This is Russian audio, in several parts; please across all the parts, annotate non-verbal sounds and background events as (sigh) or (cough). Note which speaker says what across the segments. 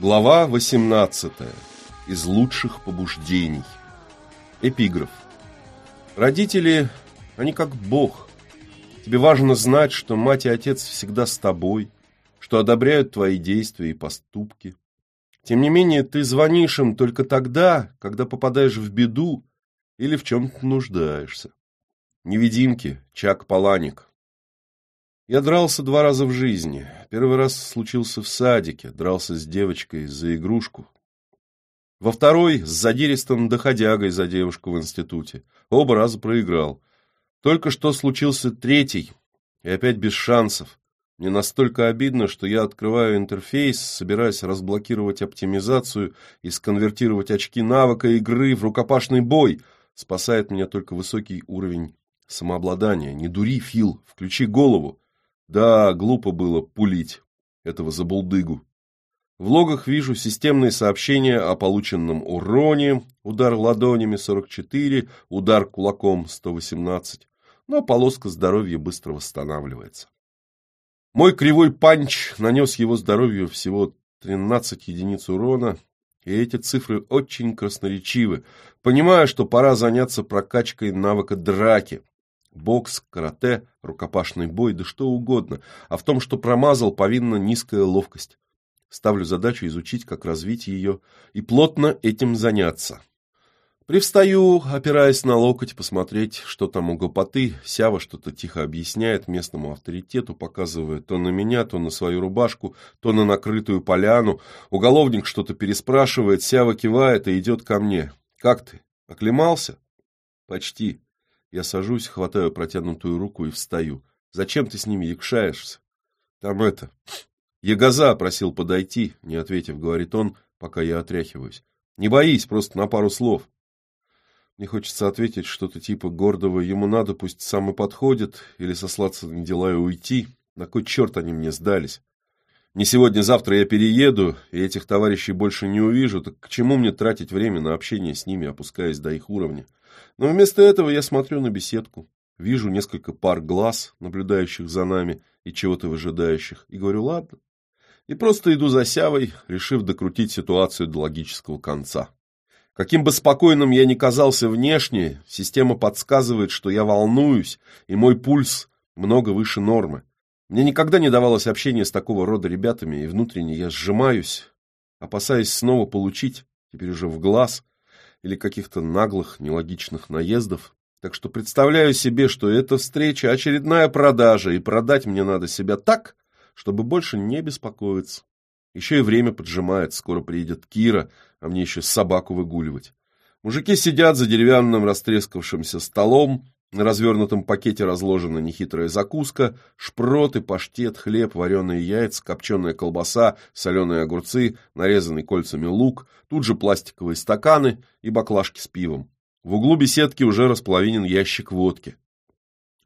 Speaker 1: Глава 18. Из лучших побуждений. Эпиграф. Родители, они как Бог. Тебе важно знать, что мать и отец всегда с тобой, что одобряют твои действия и поступки. Тем не менее, ты звонишь им только тогда, когда попадаешь в беду или в чем-то нуждаешься. Невидимки, Чак Паланик. Я дрался два раза в жизни. Первый раз случился в садике, дрался с девочкой за игрушку. Во второй с задиристым доходягой за девушку в институте. Оба раза проиграл. Только что случился третий, и опять без шансов. Мне настолько обидно, что я открываю интерфейс, собираясь разблокировать оптимизацию и сконвертировать очки навыка игры в рукопашный бой. Спасает меня только высокий уровень самообладания. Не дури, Фил, включи голову. Да, глупо было пулить этого забулдыгу. В логах вижу системные сообщения о полученном уроне, удар ладонями 44, удар кулаком 118, но полоска здоровья быстро восстанавливается. Мой кривой панч нанес его здоровью всего 13 единиц урона, и эти цифры очень красноречивы. Понимаю, что пора заняться прокачкой навыка драки, Бокс, карате, рукопашный бой, да что угодно. А в том, что промазал, повинна низкая ловкость. Ставлю задачу изучить, как развить ее, и плотно этим заняться. Привстаю, опираясь на локоть, посмотреть, что там у гопоты. Сява что-то тихо объясняет местному авторитету, показывая то на меня, то на свою рубашку, то на накрытую поляну. Уголовник что-то переспрашивает, Сява кивает и идет ко мне. «Как ты? Оклемался?» «Почти. Я сажусь, хватаю протянутую руку и встаю. Зачем ты с ними якшаешься? Там это... Ягоза просил подойти, не ответив, говорит он, пока я отряхиваюсь. Не боись, просто на пару слов. Мне хочется ответить что-то типа гордого «ему надо, пусть сам и подходит», или сослаться на дела и уйти. На кой черт они мне сдались? Не сегодня-завтра я перееду, и этих товарищей больше не увижу, так к чему мне тратить время на общение с ними, опускаясь до их уровня? Но вместо этого я смотрю на беседку, вижу несколько пар глаз, наблюдающих за нами и чего-то выжидающих, и говорю «ладно». И просто иду за Сявой, решив докрутить ситуацию до логического конца. Каким бы спокойным я ни казался внешне, система подсказывает, что я волнуюсь, и мой пульс много выше нормы. Мне никогда не давалось общение с такого рода ребятами, и внутренне я сжимаюсь, опасаясь снова получить, теперь уже в глаз, или каких-то наглых, нелогичных наездов. Так что представляю себе, что эта встреча – очередная продажа, и продать мне надо себя так, чтобы больше не беспокоиться. Еще и время поджимает, скоро приедет Кира, а мне еще собаку выгуливать. Мужики сидят за деревянным растрескавшимся столом, на развернутом пакете разложена нехитрая закуска, шпроты, паштет, хлеб, вареные яйца, копченая колбаса, соленые огурцы, нарезанный кольцами лук, тут же пластиковые стаканы и баклажки с пивом. В углу беседки уже располовинен ящик водки.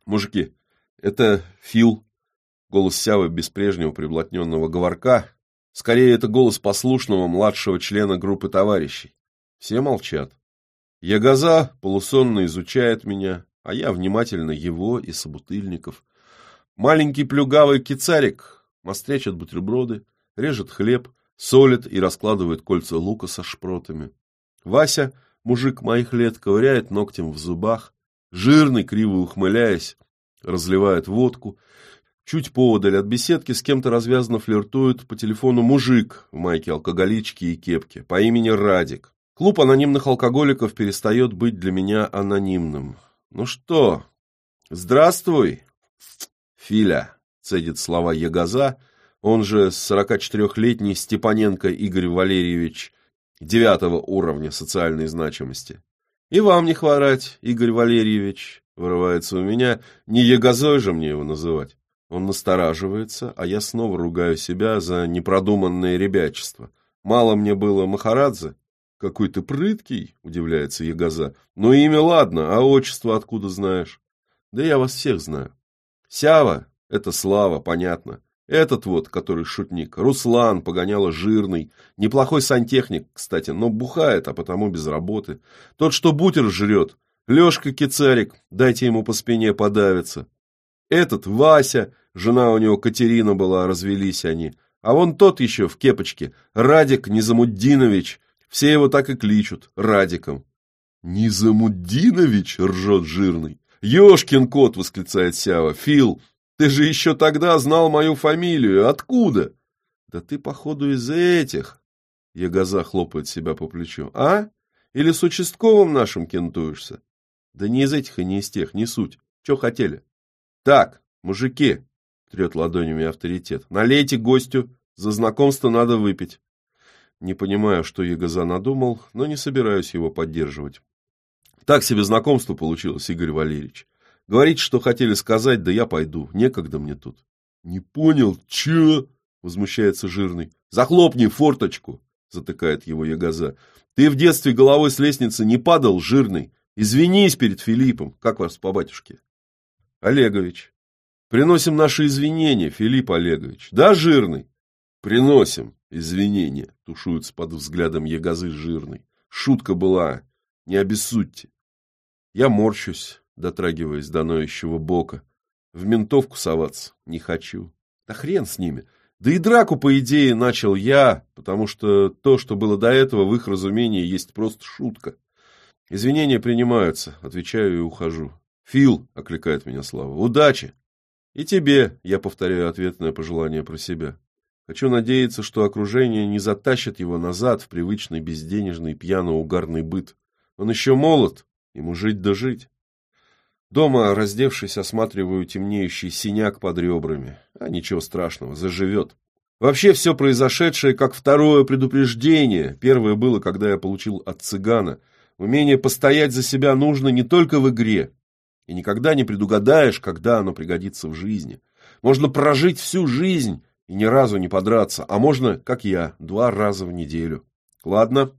Speaker 1: «Мужики, это Фил», — голос Сявы без прежнего приблотненного говорка, скорее это голос послушного младшего члена группы товарищей. Все молчат. Ягоза полусонно изучает меня, а я внимательно его и собутыльников. Маленький плюгавый кицарик мострячит бутерброды, режет хлеб, солит и раскладывает кольца лука со шпротами. Вася, мужик моих лет, ковыряет ногтем в зубах, жирный, криво ухмыляясь, разливает водку. Чуть поодаль от беседки с кем-то развязанно флиртует по телефону мужик в майке алкоголички и кепке по имени Радик. Клуб анонимных алкоголиков перестает быть для меня анонимным. «Ну что, здравствуй, Филя», — цедит слова Ягоза, он же 44-летний Степаненко Игорь Валерьевич, девятого уровня социальной значимости. «И вам не хворать, Игорь Валерьевич», — вырывается у меня, не Ягозой же мне его называть. Он настораживается, а я снова ругаю себя за непродуманное ребячество. Мало мне было Махарадзе, «Какой ты прыткий!» — удивляется Ягоза. «Ну, имя ладно, а отчество откуда знаешь?» «Да я вас всех знаю. Сява — это Слава, понятно. Этот вот, который шутник, Руслан, погоняло жирный. Неплохой сантехник, кстати, но бухает, а потому без работы. Тот, что бутер жрет. Лешка Кицарик, дайте ему по спине подавиться. Этот Вася, жена у него Катерина была, развелись они. А вон тот еще в кепочке, Радик Низамуддинович. Все его так и кличут, Радиком. «Низамуддинович?» — ржет жирный. «Ешкин кот!» — восклицает Сява. «Фил, ты же еще тогда знал мою фамилию. Откуда?» «Да ты, походу, из этих...» Ягоза хлопает себя по плечу. «А? Или с участковым нашим кентуешься?» «Да не из этих и не из тех, не суть. Че хотели?» «Так, мужики!» — трет ладонями авторитет. «Налейте гостю. За знакомство надо выпить». Не понимаю, что Ягоза надумал, но не собираюсь его поддерживать. Так себе знакомство получилось, Игорь Валерьевич. Говорите, что хотели сказать, да я пойду. Некогда мне тут. Не понял, че? Возмущается жирный. Захлопни форточку, затыкает его Ягоза. Ты в детстве головой с лестницы не падал, жирный. Извинись перед Филиппом. Как вас по батюшке? Олегович. Приносим наши извинения, Филипп Олегович. Да, жирный? Приносим извинения, тушуется под взглядом Ягозы жирный. Шутка была, не обессудьте. Я морщусь, дотрагиваясь до ноющего бока. В ментовку соваться не хочу. Да хрен с ними. Да и драку, по идее, начал я, потому что то, что было до этого, в их разумении есть просто шутка. Извинения принимаются, отвечаю и ухожу. Фил, окликает меня Слава, удачи. И тебе, я повторяю ответное пожелание про себя. Хочу надеяться, что окружение не затащит его назад в привычный безденежный пьяно-угарный быт. Он еще молод, ему жить да жить. Дома, раздевшись, осматриваю темнеющий синяк под ребрами. А ничего страшного, заживет. Вообще все произошедшее как второе предупреждение. Первое было, когда я получил от цыгана. Умение постоять за себя нужно не только в игре. И никогда не предугадаешь, когда оно пригодится в жизни. Можно прожить всю жизнь и ни разу не подраться, а можно, как я, два раза в неделю. Ладно,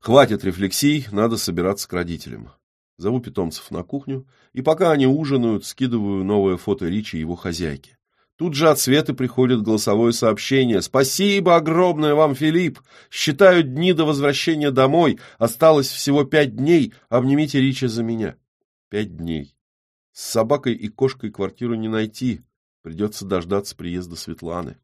Speaker 1: Хватит рефлексий, надо собираться к родителям. Зову питомцев на кухню, и пока они ужинают, скидываю новое фото Ричи и его хозяйки. Тут же от Светы приходит голосовое сообщение. «Спасибо огромное вам, Филипп! Считаю дни до возвращения домой. Осталось всего пять дней. Обнимите Ричи за меня». Пять дней. С собакой и кошкой квартиру не найти. Придется дождаться приезда Светланы.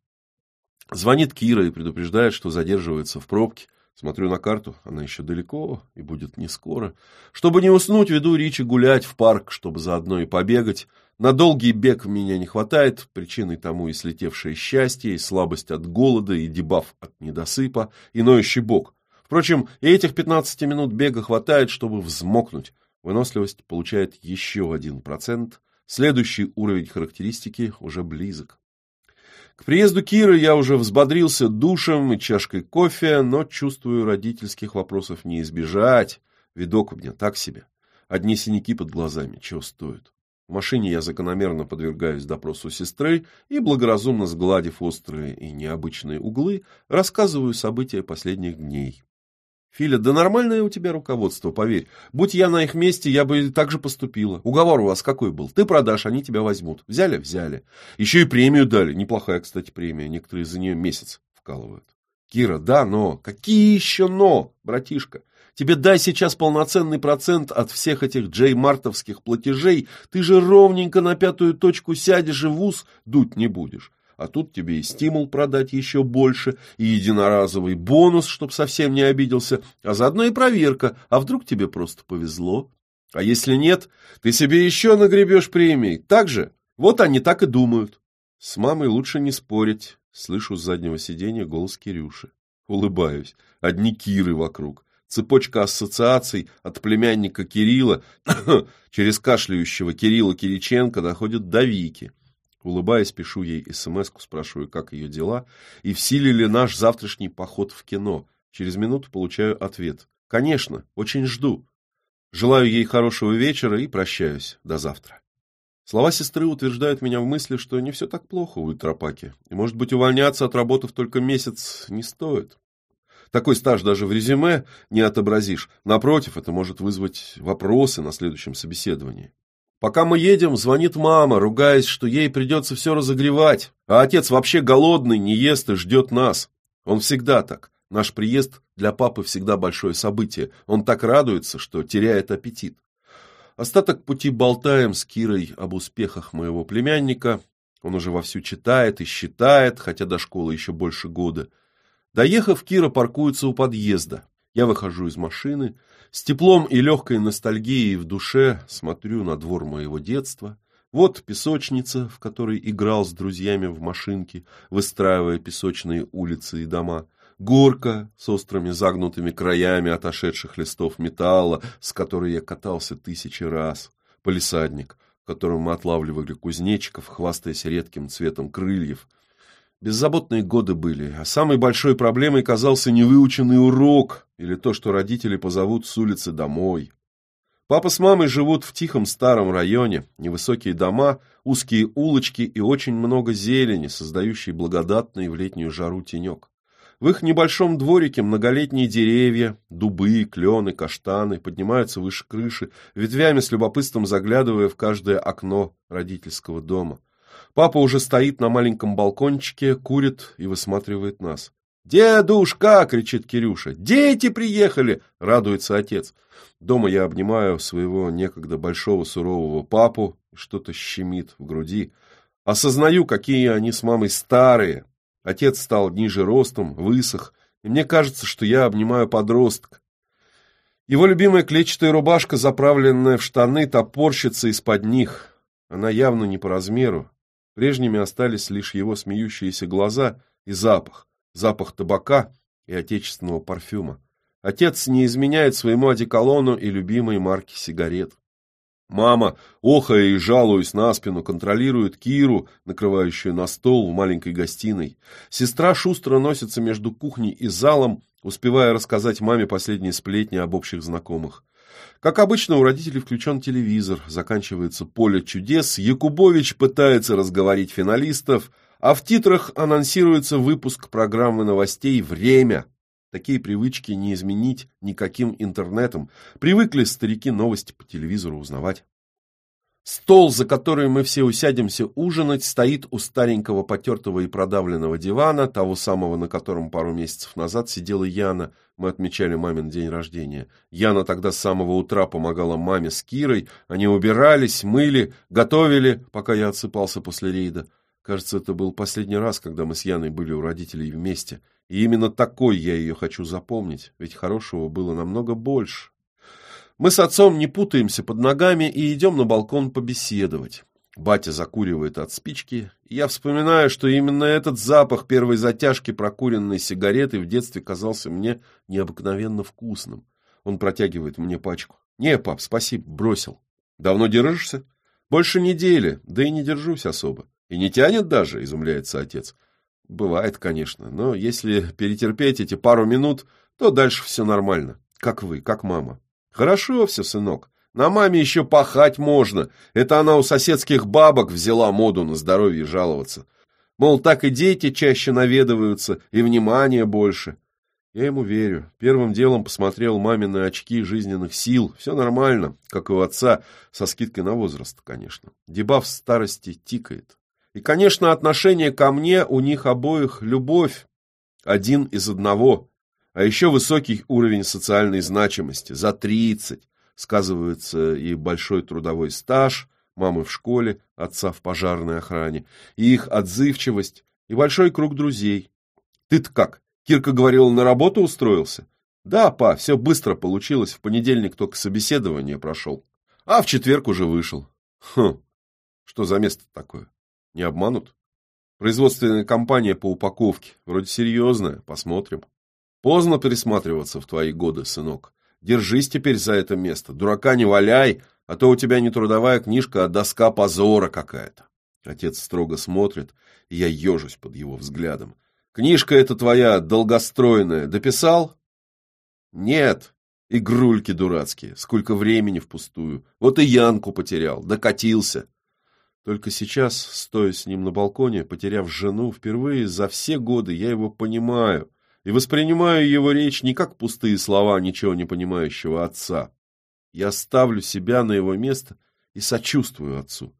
Speaker 1: Звонит Кира и предупреждает, что задерживается в пробке. Смотрю на карту, она еще далеко и будет не скоро. Чтобы не уснуть, веду Ричи гулять в парк, чтобы заодно и побегать. На долгий бег меня не хватает, причиной тому и слетевшее счастье, и слабость от голода, и дебаф от недосыпа, и ноющий бок. Впрочем, и этих 15 минут бега хватает, чтобы взмокнуть. Выносливость получает еще один процент. Следующий уровень характеристики уже близок. К приезду Киры я уже взбодрился душем и чашкой кофе, но чувствую, родительских вопросов не избежать. Видок у меня так себе. Одни синяки под глазами, чего стоят. В машине я закономерно подвергаюсь допросу сестры и, благоразумно сгладив острые и необычные углы, рассказываю события последних дней. Филя, да нормальное у тебя руководство, поверь. Будь я на их месте, я бы так же поступила. Уговор у вас какой был? Ты продашь, они тебя возьмут. Взяли? Взяли. Еще и премию дали. Неплохая, кстати, премия. Некоторые за нее месяц вкалывают. Кира, да, но. Какие еще но, братишка? Тебе дай сейчас полноценный процент от всех этих джей-мартовских платежей. Ты же ровненько на пятую точку сядешь и в ус дуть не будешь а тут тебе и стимул продать еще больше, и единоразовый бонус, чтоб совсем не обиделся, а заодно и проверка, а вдруг тебе просто повезло. А если нет, ты себе еще нагребешь премии, так же? Вот они так и думают. С мамой лучше не спорить, слышу с заднего сиденья голос Кирюши. Улыбаюсь, одни Киры вокруг. Цепочка ассоциаций от племянника Кирилла (coughs) через кашляющего Кирилла Кириченко доходит до Вики. Улыбаясь, пишу ей смс спрашиваю, как ее дела, и в силе ли наш завтрашний поход в кино. Через минуту получаю ответ. Конечно, очень жду. Желаю ей хорошего вечера и прощаюсь. До завтра. Слова сестры утверждают меня в мысли, что не все так плохо у Ультрапаки, и, может быть, увольняться, отработав только месяц, не стоит. Такой стаж даже в резюме не отобразишь. Напротив, это может вызвать вопросы на следующем собеседовании. Пока мы едем, звонит мама, ругаясь, что ей придется все разогревать, а отец вообще голодный, не ест и ждет нас. Он всегда так. Наш приезд для папы всегда большое событие. Он так радуется, что теряет аппетит. Остаток пути болтаем с Кирой об успехах моего племянника. Он уже вовсю читает и считает, хотя до школы еще больше года. Доехав, Кира паркуется у подъезда. Я выхожу из машины, с теплом и легкой ностальгией в душе смотрю на двор моего детства. Вот песочница, в которой играл с друзьями в машинке, выстраивая песочные улицы и дома. Горка с острыми загнутыми краями отошедших листов металла, с которой я катался тысячи раз. Полисадник, в котором мы отлавливали кузнечиков, хвастаясь редким цветом крыльев. Беззаботные годы были, а самой большой проблемой казался невыученный урок или то, что родители позовут с улицы домой. Папа с мамой живут в тихом старом районе, невысокие дома, узкие улочки и очень много зелени, создающей благодатный в летнюю жару тенек. В их небольшом дворике многолетние деревья, дубы, клены, каштаны поднимаются выше крыши, ветвями с любопытством заглядывая в каждое окно родительского дома. Папа уже стоит на маленьком балкончике, курит и высматривает нас. «Дедушка!» — кричит Кирюша. «Дети приехали!» — радуется отец. Дома я обнимаю своего некогда большого сурового папу, что-то щемит в груди. Осознаю, какие они с мамой старые, Отец стал ниже ростом, высох, и мне кажется, что я обнимаю подростка. Его любимая клетчатая рубашка, заправленная в штаны, топорщится из-под них. Она явно не по размеру. Прежними остались лишь его смеющиеся глаза и запах. Запах табака и отечественного парфюма. Отец не изменяет своему одеколону и любимой марки сигарет. Мама, охая и жалуясь на спину, контролирует Киру, накрывающую на стол в маленькой гостиной. Сестра шустро носится между кухней и залом, успевая рассказать маме последние сплетни об общих знакомых. Как обычно, у родителей включен телевизор, заканчивается поле чудес, Якубович пытается разговорить финалистов, а в титрах анонсируется выпуск программы новостей «Время», Такие привычки не изменить никаким интернетом. Привыкли старики новости по телевизору узнавать. Стол, за который мы все усядемся ужинать, стоит у старенького потертого и продавленного дивана, того самого, на котором пару месяцев назад сидела Яна. Мы отмечали мамин день рождения. Яна тогда с самого утра помогала маме с Кирой. Они убирались, мыли, готовили, пока я отсыпался после рейда. Кажется, это был последний раз, когда мы с Яной были у родителей вместе. И именно такой я ее хочу запомнить, ведь хорошего было намного больше. Мы с отцом не путаемся под ногами и идем на балкон побеседовать. Батя закуривает от спички, я вспоминаю, что именно этот запах первой затяжки прокуренной сигареты в детстве казался мне необыкновенно вкусным. Он протягивает мне пачку. «Не, пап, спасибо, бросил». «Давно держишься?» «Больше недели, да и не держусь особо». «И не тянет даже?» – изумляется отец. Бывает, конечно, но если перетерпеть эти пару минут, то дальше все нормально. Как вы, как мама. Хорошо все, сынок. На маме еще пахать можно. Это она у соседских бабок взяла моду на здоровье жаловаться. Мол, так и дети чаще наведываются, и внимания больше. Я ему верю. Первым делом посмотрел мамины очки жизненных сил. Все нормально, как и у отца, со скидкой на возраст, конечно. Дебаф старости тикает. И, конечно, отношение ко мне у них обоих любовь, один из одного, а еще высокий уровень социальной значимости, за 30, сказывается и большой трудовой стаж, мамы в школе, отца в пожарной охране, и их отзывчивость, и большой круг друзей. Ты-то как? Кирка говорила, на работу устроился? Да, па, все быстро получилось, в понедельник только собеседование прошел, а в четверг уже вышел. Хм, что за место такое? Не обманут? Производственная компания по упаковке. Вроде серьезная. Посмотрим. Поздно пересматриваться в твои годы, сынок. Держись теперь за это место. Дурака не валяй, а то у тебя не трудовая книжка, а доска позора какая-то. Отец строго смотрит, и я ежусь под его взглядом. Книжка эта твоя долгостройная. Дописал? Нет. Игрульки дурацкие. Сколько времени впустую. Вот и Янку потерял. Докатился. Только сейчас, стоя с ним на балконе, потеряв жену, впервые за все годы я его понимаю и воспринимаю его речь не как пустые слова ничего не понимающего отца. Я ставлю себя на его место и сочувствую отцу.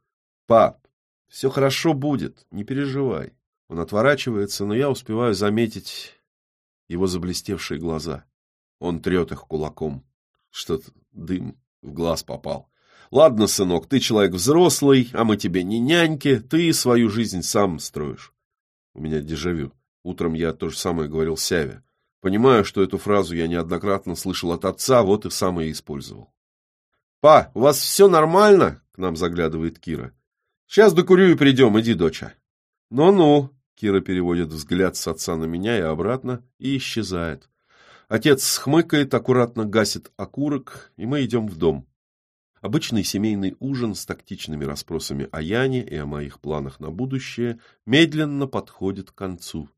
Speaker 1: «Пап, все хорошо будет, не переживай». Он отворачивается, но я успеваю заметить его заблестевшие глаза. Он трет их кулаком. Что-то дым в глаз попал. Ладно, сынок, ты человек взрослый, а мы тебе не няньки, ты свою жизнь сам строишь. У меня дежавю. Утром я то же самое говорил Сяве. Понимаю, что эту фразу я неоднократно слышал от отца, вот и сам и использовал. «Па, у вас все нормально?» — к нам заглядывает Кира. «Сейчас докурю и придем, иди, доча». «Ну-ну», — Кира переводит взгляд с отца на меня и обратно и исчезает. Отец хмыкает, аккуратно гасит окурок, и мы идем в дом. Обычный семейный ужин с тактичными расспросами о Яне и о моих планах на будущее медленно подходит к концу.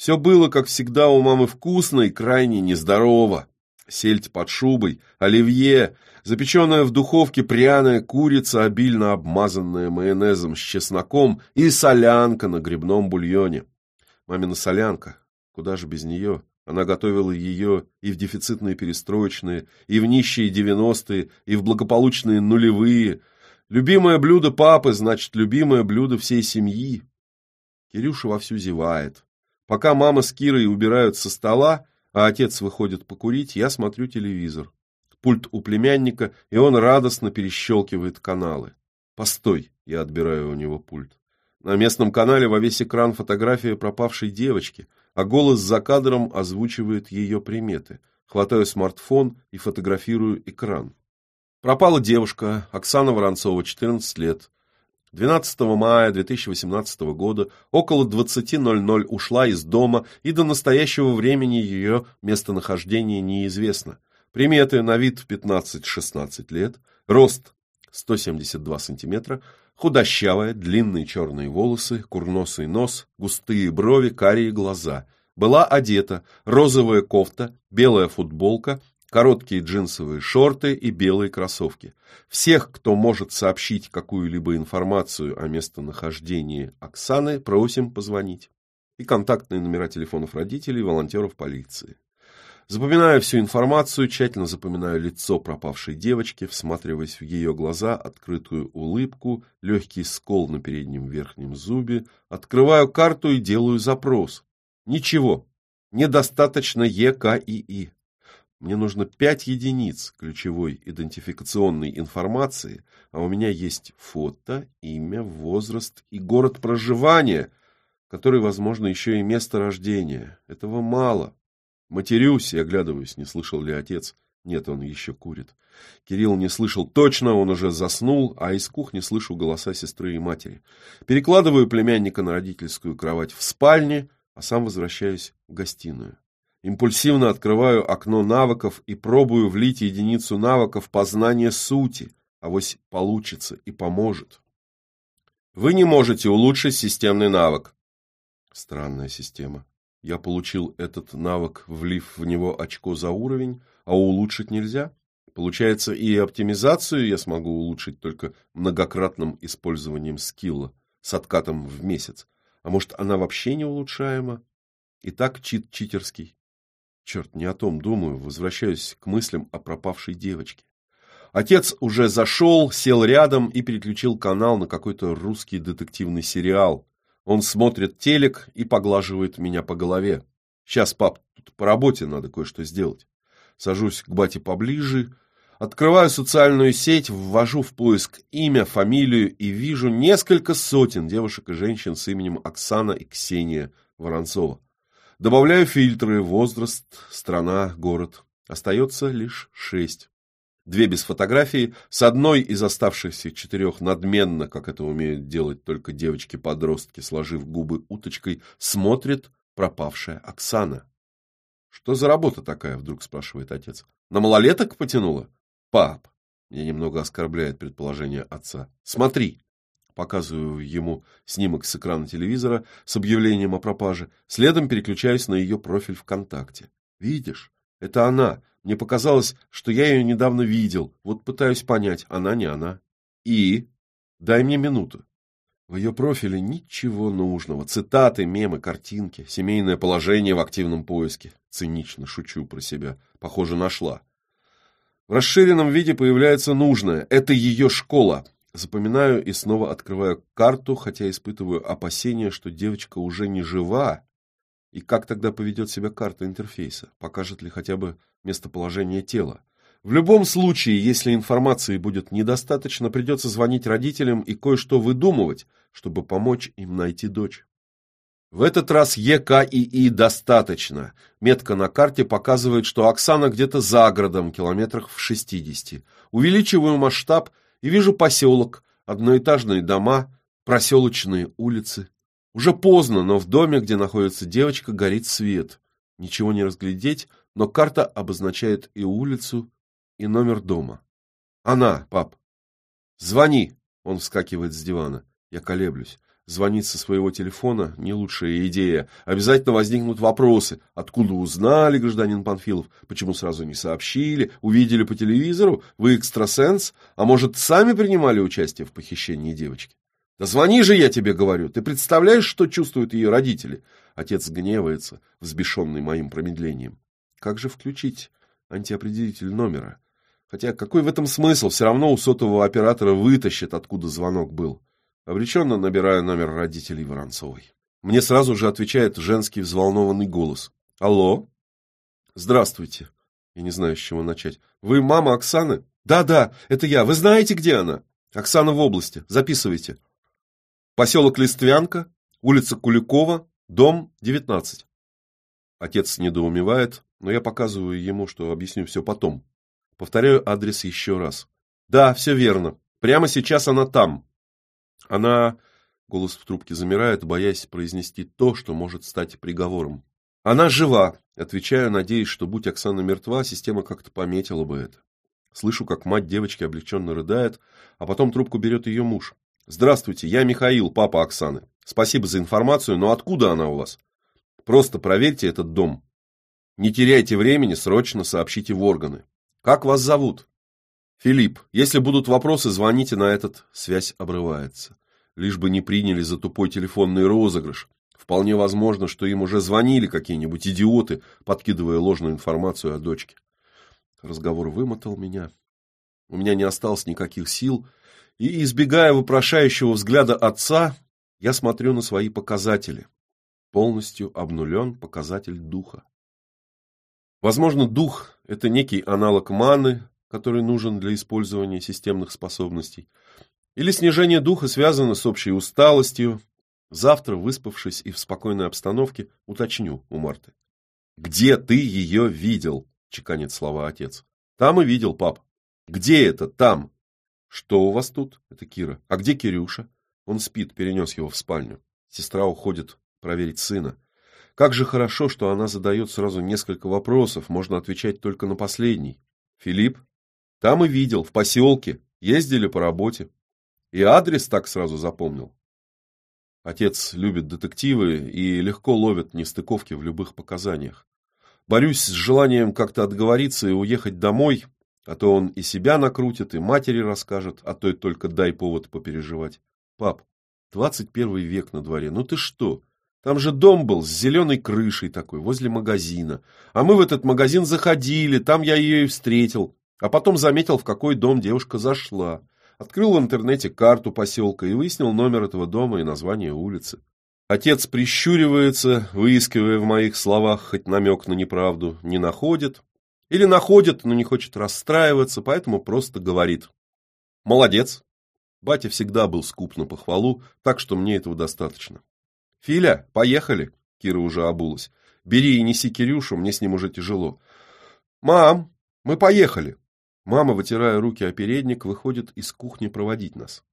Speaker 1: Все было, как всегда, у мамы вкусно и крайне нездорово. Сельдь под шубой, оливье, запеченная в духовке пряная курица, обильно обмазанная майонезом с чесноком и солянка на грибном бульоне. Мамина солянка, куда же без нее? Она готовила ее и в дефицитные перестроечные, и в нищие девяностые, и в благополучные нулевые. Любимое блюдо папы, значит, любимое блюдо всей семьи. Кирюша вовсю зевает. Пока мама с Кирой убирают со стола, а отец выходит покурить, я смотрю телевизор. Пульт у племянника, и он радостно перещелкивает каналы. Постой, я отбираю у него пульт. На местном канале во весь экран фотография пропавшей девочки – а голос за кадром озвучивает ее приметы. Хватаю смартфон и фотографирую экран. Пропала девушка Оксана Воронцова, 14 лет. 12 мая 2018 года около 20.00 ушла из дома, и до настоящего времени ее местонахождение неизвестно. Приметы на вид 15-16 лет, рост 172 сантиметра, Худощавая, длинные черные волосы, курносый нос, густые брови, карие глаза. Была одета розовая кофта, белая футболка, короткие джинсовые шорты и белые кроссовки. Всех, кто может сообщить какую-либо информацию о местонахождении Оксаны, просим позвонить. И контактные номера телефонов родителей волонтеров полиции. Запоминаю всю информацию, тщательно запоминаю лицо пропавшей девочки, всматриваясь в ее глаза, открытую улыбку, легкий скол на переднем верхнем зубе, открываю карту и делаю запрос. Ничего, недостаточно ЕКИИ. Мне нужно пять единиц ключевой идентификационной информации, а у меня есть фото, имя, возраст и город проживания, который, возможно, еще и место рождения. Этого мало. Матерюсь и оглядываюсь, не слышал ли отец. Нет, он еще курит. Кирилл не слышал точно, он уже заснул, а из кухни слышу голоса сестры и матери. Перекладываю племянника на родительскую кровать в спальне, а сам возвращаюсь в гостиную. Импульсивно открываю окно навыков и пробую влить единицу навыков познания сути. Авось получится и поможет. Вы не можете улучшить системный навык. Странная система. Я получил этот навык, влив в него очко за уровень, а улучшить нельзя. Получается, и оптимизацию я смогу улучшить только многократным использованием скилла с откатом в месяц. А может, она вообще не улучшаема? И так чит читерский. Черт, не о том думаю, возвращаюсь к мыслям о пропавшей девочке. Отец уже зашел, сел рядом и переключил канал на какой-то русский детективный сериал, он смотрит телек и поглаживает меня по голове. Сейчас, пап, тут по работе надо кое-что сделать. Сажусь к бате поближе, открываю социальную сеть, ввожу в поиск имя, фамилию и вижу несколько сотен девушек и женщин с именем Оксана и Ксения Воронцова. Добавляю фильтры, возраст, страна, город. Остается лишь шесть. Две без фотографии, с одной из оставшихся четырех надменно, как это умеют делать только девочки-подростки, сложив губы уточкой, смотрит пропавшая Оксана. «Что за работа такая?» — вдруг спрашивает отец. «На малолеток потянула?» «Пап!» — меня немного оскорбляет предположение отца. «Смотри!» Показываю ему снимок с экрана телевизора с объявлением о пропаже. Следом переключаюсь на ее профиль ВКонтакте. «Видишь? Это она. Мне показалось, что я ее недавно видел. Вот пытаюсь понять, она не она. И? Дай мне минуту. В ее профиле ничего нужного. Цитаты, мемы, картинки, семейное положение в активном поиске. Цинично шучу про себя. Похоже, нашла. В расширенном виде появляется нужное. Это ее школа. Запоминаю и снова открываю карту, хотя испытываю опасения, что девочка уже не жива, и как тогда поведет себя карта интерфейса? Покажет ли хотя бы местоположение тела? В любом случае, если информации будет недостаточно, придется звонить родителям и кое-что выдумывать, чтобы помочь им найти дочь. В этот раз ЕКИИ достаточно. Метка на карте показывает, что Оксана где-то за городом, километрах в 60. Увеличиваю масштаб и вижу поселок, одноэтажные дома, проселочные улицы. Уже поздно, но в доме, где находится девочка, горит свет. Ничего не разглядеть, но карта обозначает и улицу, и номер дома. Она, пап. Звони. Он вскакивает с дивана. Я колеблюсь. Звонить со своего телефона – не лучшая идея. Обязательно возникнут вопросы. Откуда узнали, гражданин Панфилов? Почему сразу не сообщили? Увидели по телевизору? Вы экстрасенс? А может, сами принимали участие в похищении девочки? Да звони же, я тебе говорю. Ты представляешь, что чувствуют ее родители? Отец гневается, взбешенный моим промедлением. Как же включить антиопределитель номера? Хотя какой в этом смысл? Все равно у сотового оператора вытащит, откуда звонок был. Обреченно набираю номер родителей Воронцовой. Мне сразу же отвечает женский взволнованный голос. Алло? Здравствуйте. Я не знаю, с чего начать. Вы мама Оксаны? Да-да, это я. Вы знаете, где она? Оксана в области. Записывайте. Поселок Листвянка, улица Куликова, дом 19. Отец недоумевает, но я показываю ему, что объясню все потом. Повторяю адрес еще раз. Да, все верно. Прямо сейчас она там. Она... Голос в трубке замирает, боясь произнести то, что может стать приговором. Она жива. Отвечаю, надеясь, что будь Оксана мертва, система как-то пометила бы это. Слышу, как мать девочки облегченно рыдает, а потом трубку берет ее муж. «Здравствуйте, я Михаил, папа Оксаны. Спасибо за информацию, но откуда она у вас? Просто проверьте этот дом. Не теряйте времени, срочно сообщите в органы. Как вас зовут? Филипп. Если будут вопросы, звоните на этот. Связь обрывается. Лишь бы не приняли за тупой телефонный розыгрыш. Вполне возможно, что им уже звонили какие-нибудь идиоты, подкидывая ложную информацию о дочке. Разговор вымотал меня. У меня не осталось никаких сил, и, избегая вопрошающего взгляда отца, я смотрю на свои показатели. Полностью обнулен показатель духа. Возможно, дух – это некий аналог маны, который нужен для использования системных способностей. Или снижение духа связано с общей усталостью. Завтра, выспавшись и в спокойной обстановке, уточню у Марты. «Где ты ее видел?» – чеканит слова отец. «Там и видел, пап». «Где это там?» «Что у вас тут?» – это Кира. «А где Кирюша?» Он спит, перенес его в спальню. Сестра уходит проверить сына. Как же хорошо, что она задает сразу несколько вопросов, можно отвечать только на последний. Филипп? Там и видел, в поселке, ездили по работе. И адрес так сразу запомнил. Отец любит детективы и легко ловит нестыковки в любых показаниях. Борюсь с желанием как-то отговориться и уехать домой, а то он и себя накрутит, и матери расскажет, а то и только дай повод попереживать. Пап, двадцать первый век на дворе, ну ты что? Там же дом был с зеленой крышей такой, возле магазина. А мы в этот магазин заходили, там я ее и встретил. А потом заметил, в какой дом девушка зашла. Открыл в интернете карту поселка и выяснил номер этого дома и название улицы. Отец прищуривается, выискивая в моих словах хоть намек на неправду, не находит. Или находит, но не хочет расстраиваться, поэтому просто говорит. Молодец. Батя всегда был скуп на похвалу, так что мне этого достаточно. «Филя, поехали!» Кира уже обулась. «Бери и неси Кирюшу, мне с ним уже тяжело». «Мам, мы поехали!» Мама, вытирая руки о передник, выходит из кухни проводить нас.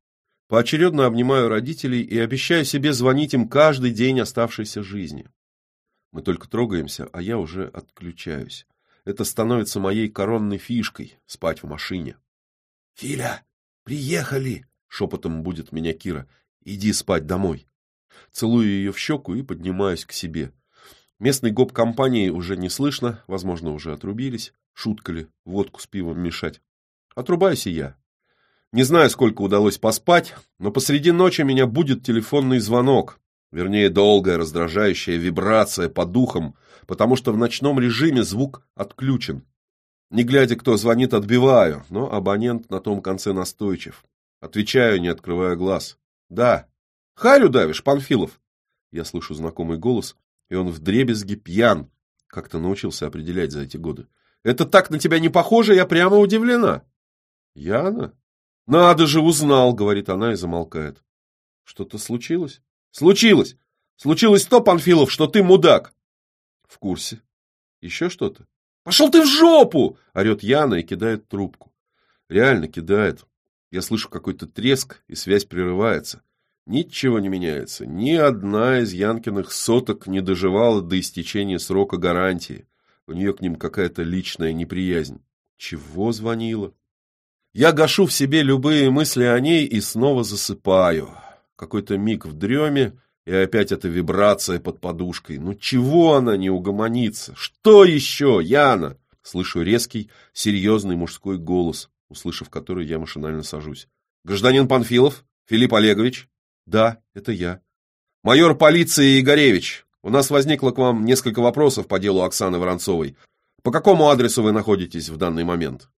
Speaker 1: Поочередно обнимаю родителей и обещаю себе звонить им каждый день оставшейся жизни. Мы только трогаемся, а я уже отключаюсь. Это становится моей коронной фишкой — спать в машине. — Филя, приехали! — шепотом будет меня Кира. — Иди спать домой. Целую ее в щеку и поднимаюсь к себе. Местной гоп-компании уже не слышно, возможно, уже отрубились. Шутка ли, водку с пивом мешать. Отрубаюсь и я. Не знаю, сколько удалось поспать, но посреди ночи меня будет телефонный звонок. Вернее, долгая раздражающая вибрация по духам, потому что в ночном режиме звук отключен. Не глядя, кто звонит, отбиваю, но абонент на том конце настойчив. Отвечаю, не открывая глаз. «Да, Харю давишь, Панфилов!» Я слышу знакомый голос, и он вдребезги пьян. Как-то научился определять за эти годы. Это так на тебя не похоже, я прямо удивлена. Яна? Надо же, узнал, говорит она и замолкает. Что-то случилось? Случилось! Случилось то, Панфилов, что ты мудак. В курсе. Еще что-то? Пошел ты в жопу! Орет Яна и кидает трубку. Реально кидает. Я слышу какой-то треск, и связь прерывается. Ничего не меняется. Ни одна из Янкиных соток не доживала до истечения срока гарантии. У нее к ним какая-то личная неприязнь. Чего звонила? Я гашу в себе любые мысли о ней и снова засыпаю. Какой-то миг в дреме, и опять эта вибрация под подушкой. Ну чего она не угомонится? Что еще, Яна? Слышу резкий, серьезный мужской голос услышав который, я машинально сажусь. «Гражданин Панфилов? Филипп Олегович?» «Да, это я». «Майор полиции Игоревич, у нас возникло к вам несколько вопросов по делу Оксаны Воронцовой. По какому адресу вы находитесь в данный момент?»